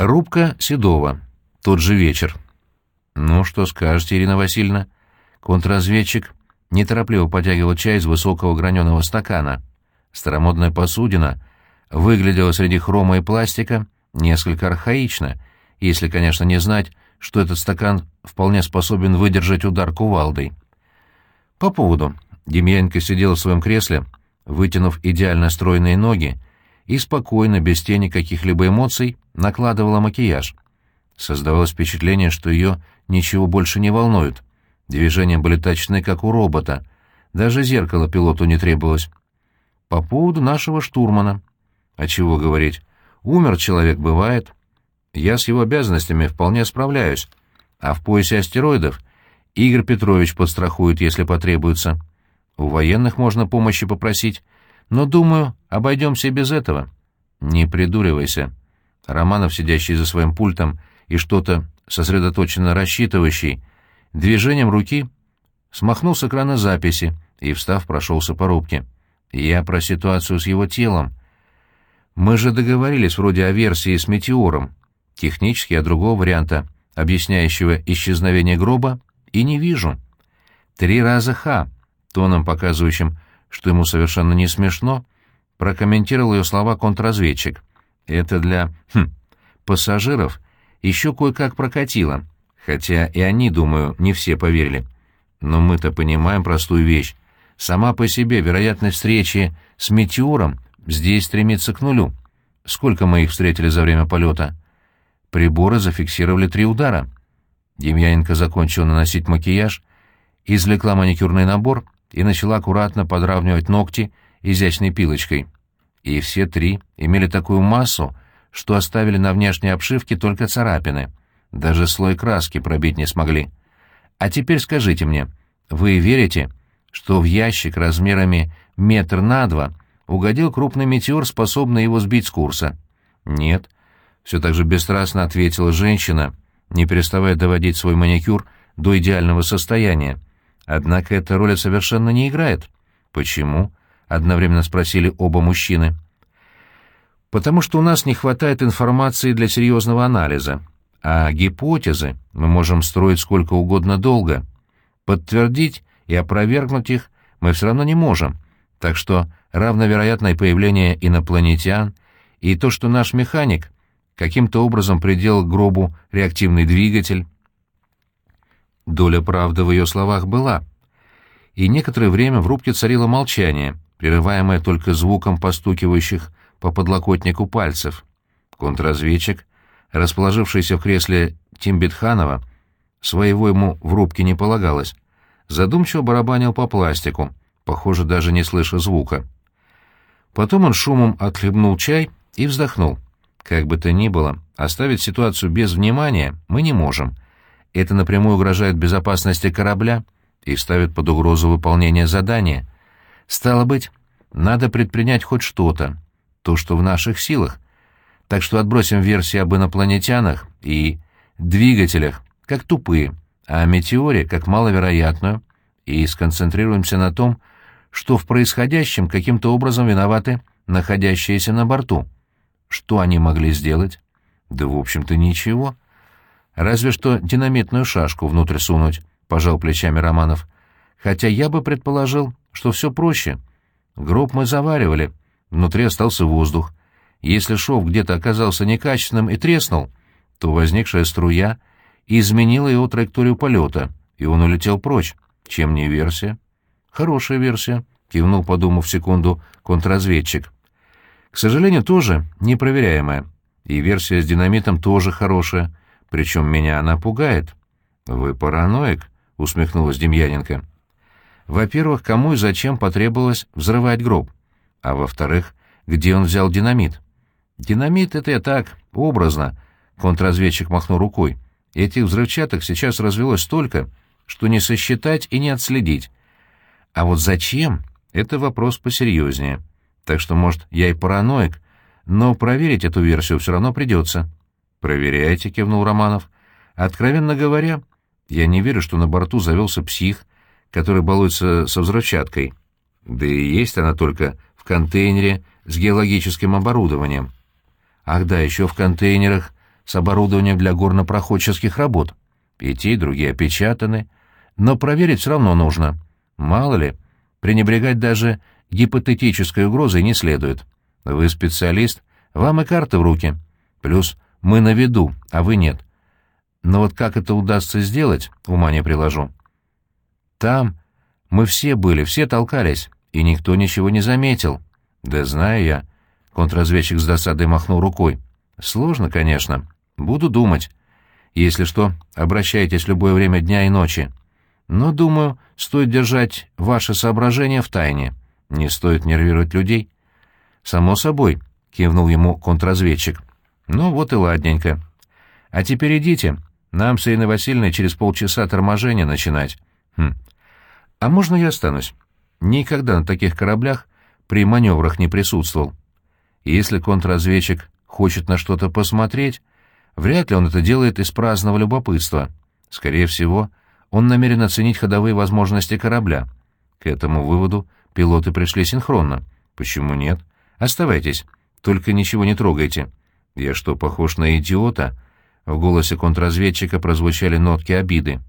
Рубка Седова. Тот же вечер. «Ну, что скажете, Ирина Васильевна?» Контрразведчик неторопливо потягивал чай из высокого граненого стакана. Старомодная посудина выглядела среди хрома и пластика несколько архаично, если, конечно, не знать, что этот стакан вполне способен выдержать удар кувалдой. По поводу. Демьяненко сидел в своем кресле, вытянув идеально стройные ноги, и спокойно, без тени каких-либо эмоций, накладывала макияж. Создавалось впечатление, что ее ничего больше не волнует. Движения были точны, как у робота. Даже зеркало пилоту не требовалось. По поводу нашего штурмана. А чего говорить? Умер человек, бывает. Я с его обязанностями вполне справляюсь. А в поясе астероидов Игорь Петрович подстрахует, если потребуется. У военных можно помощи попросить. Но, думаю, обойдемся без этого. Не придуривайся. Романов, сидящий за своим пультом и что-то сосредоточенно рассчитывающий, движением руки смахнул с экрана записи и, встав, прошелся по рубке. Я про ситуацию с его телом. Мы же договорились вроде о версии с метеором. Технически я другого варианта, объясняющего исчезновение гроба, и не вижу. Три раза «Ха», тоном показывающим, что ему совершенно не смешно, прокомментировал ее слова контрразведчик. Это для, хм, пассажиров еще кое-как прокатило, хотя и они, думаю, не все поверили. Но мы-то понимаем простую вещь. Сама по себе вероятность встречи с метеором здесь стремится к нулю. Сколько мы их встретили за время полета? Приборы зафиксировали три удара. Демьяненко закончил наносить макияж, извлекла маникюрный набор и начала аккуратно подравнивать ногти изящной пилочкой. И все три имели такую массу, что оставили на внешней обшивке только царапины. Даже слой краски пробить не смогли. А теперь скажите мне, вы верите, что в ящик размерами метр на два угодил крупный метеор, способный его сбить с курса. Нет. Все так же бесстрастно ответила женщина, не переставая доводить свой маникюр до идеального состояния. Однако эта роль совершенно не играет. Почему? Одновременно спросили оба мужчины. Потому что у нас не хватает информации для серьезного анализа, а гипотезы мы можем строить сколько угодно долго. Подтвердить и опровергнуть их мы все равно не можем, так что равновероятное появление инопланетян и то, что наш механик каким-то образом приделал к гробу реактивный двигатель. Доля правды в ее словах была. И некоторое время в рубке царило молчание, прерываемое только звуком постукивающих по подлокотнику пальцев. Контрразведчик, расположившийся в кресле Тимбетханова, своего ему в рубке не полагалось, задумчиво барабанил по пластику, похоже, даже не слыша звука. Потом он шумом отхлебнул чай и вздохнул. Как бы то ни было, оставить ситуацию без внимания мы не можем. Это напрямую угрожает безопасности корабля и ставит под угрозу выполнение задания. Стало быть, надо предпринять хоть что-то, то, что в наших силах. Так что отбросим версии об инопланетянах и двигателях, как тупые, а о метеоре как маловероятную, и сконцентрируемся на том, что в происходящем каким-то образом виноваты находящиеся на борту. Что они могли сделать? Да, в общем-то, ничего. Разве что динамитную шашку внутрь сунуть, — пожал плечами Романов. Хотя я бы предположил, что все проще. Гроб мы заваривали, внутри остался воздух. Если шов где-то оказался некачественным и треснул, то возникшая струя — изменила его траекторию полета, и он улетел прочь. Чем не версия? Хорошая версия, кивнул, подумав секунду, контрразведчик. К сожалению, тоже непроверяемая. И версия с динамитом тоже хорошая, причем меня она пугает. Вы параноик, усмехнулась Демьяненко. Во-первых, кому и зачем потребовалось взрывать гроб? А во-вторых, где он взял динамит? Динамит — это я так, образно, контрразведчик махнул рукой. Этих взрывчаток сейчас развелось столько, что не сосчитать и не отследить. А вот зачем — это вопрос посерьезнее. Так что, может, я и параноик, но проверить эту версию все равно придется. «Проверяйте», — кивнул Романов. «Откровенно говоря, я не верю, что на борту завелся псих, который балуется со взрывчаткой. Да и есть она только в контейнере с геологическим оборудованием. Ах да, еще в контейнерах с оборудованием для горнопроходческих работ. И и другие опечатаны. Но проверить все равно нужно. Мало ли, пренебрегать даже гипотетической угрозой не следует. Вы специалист, вам и карты в руки. Плюс мы на виду, а вы нет. Но вот как это удастся сделать, ума не приложу. Там мы все были, все толкались, и никто ничего не заметил. Да знаю я. Контрразведчик с досадой махнул рукой. Сложно, конечно. Буду думать. Если что, обращайтесь любое время дня и ночи. Но, думаю, стоит держать ваши соображения в тайне. Не стоит нервировать людей. Само собой, кивнул ему контрразведчик. Ну вот и ладненько. А теперь идите. Нам с Ириной Васильевной через полчаса торможения начинать. Хм. А можно я останусь? Никогда на таких кораблях при маневрах не присутствовал. Если контрразведчик хочет на что-то посмотреть, вряд ли он это делает из праздного любопытства. Скорее всего, он намерен оценить ходовые возможности корабля. К этому выводу пилоты пришли синхронно. Почему нет? Оставайтесь, только ничего не трогайте. Я что, похож на идиота? В голосе контрразведчика прозвучали нотки обиды.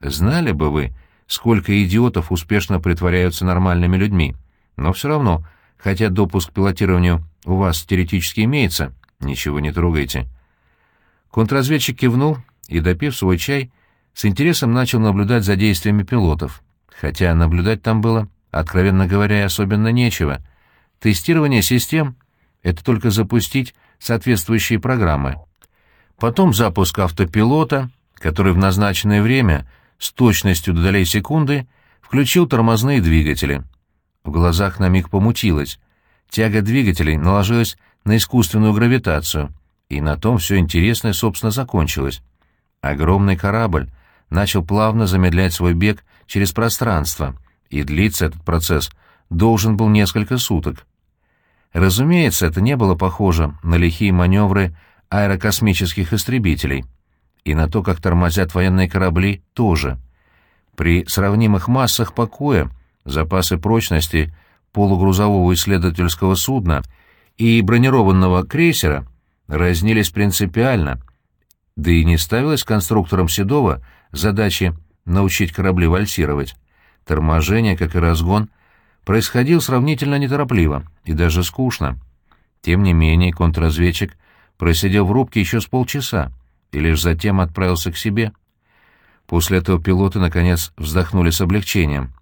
Знали бы вы, сколько идиотов успешно притворяются нормальными людьми. Но все равно, хотя допуск к пилотированию у вас теоретически имеется, ничего не трогайте. Контрразведчик кивнул и, допив свой чай, с интересом начал наблюдать за действиями пилотов. Хотя наблюдать там было, откровенно говоря, особенно нечего. Тестирование систем — это только запустить соответствующие программы. Потом запуск автопилота, который в назначенное время с точностью до долей секунды включил тормозные двигатели. В глазах на миг помутилось. Тяга двигателей наложилась на искусственную гравитацию, и на том все интересное, собственно, закончилось. Огромный корабль начал плавно замедлять свой бег через пространство, и длиться этот процесс должен был несколько суток. Разумеется, это не было похоже на лихие маневры аэрокосмических истребителей — и на то, как тормозят военные корабли, тоже. При сравнимых массах покоя запасы прочности полугрузового исследовательского судна и бронированного крейсера разнились принципиально, да и не ставилось конструкторам Седова задачи научить корабли вальсировать. Торможение, как и разгон, происходил сравнительно неторопливо и даже скучно. Тем не менее, контрразведчик просидел в рубке еще с полчаса, и лишь затем отправился к себе. После этого пилоты, наконец, вздохнули с облегчением.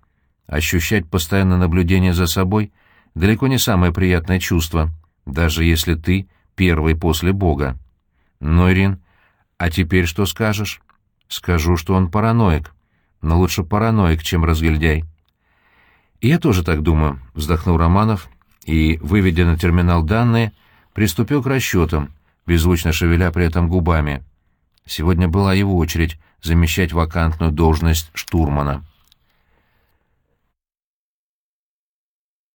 Ощущать постоянное наблюдение за собой — далеко не самое приятное чувство, даже если ты первый после Бога. Ну, Ирин, а теперь что скажешь? Скажу, что он параноик. Но лучше параноик, чем разгильдяй. «Я тоже так думаю», — вздохнул Романов и, выведя на терминал данные, приступил к расчетам, беззвучно шевеля при этом губами. Сегодня была его очередь замещать вакантную должность штурмана.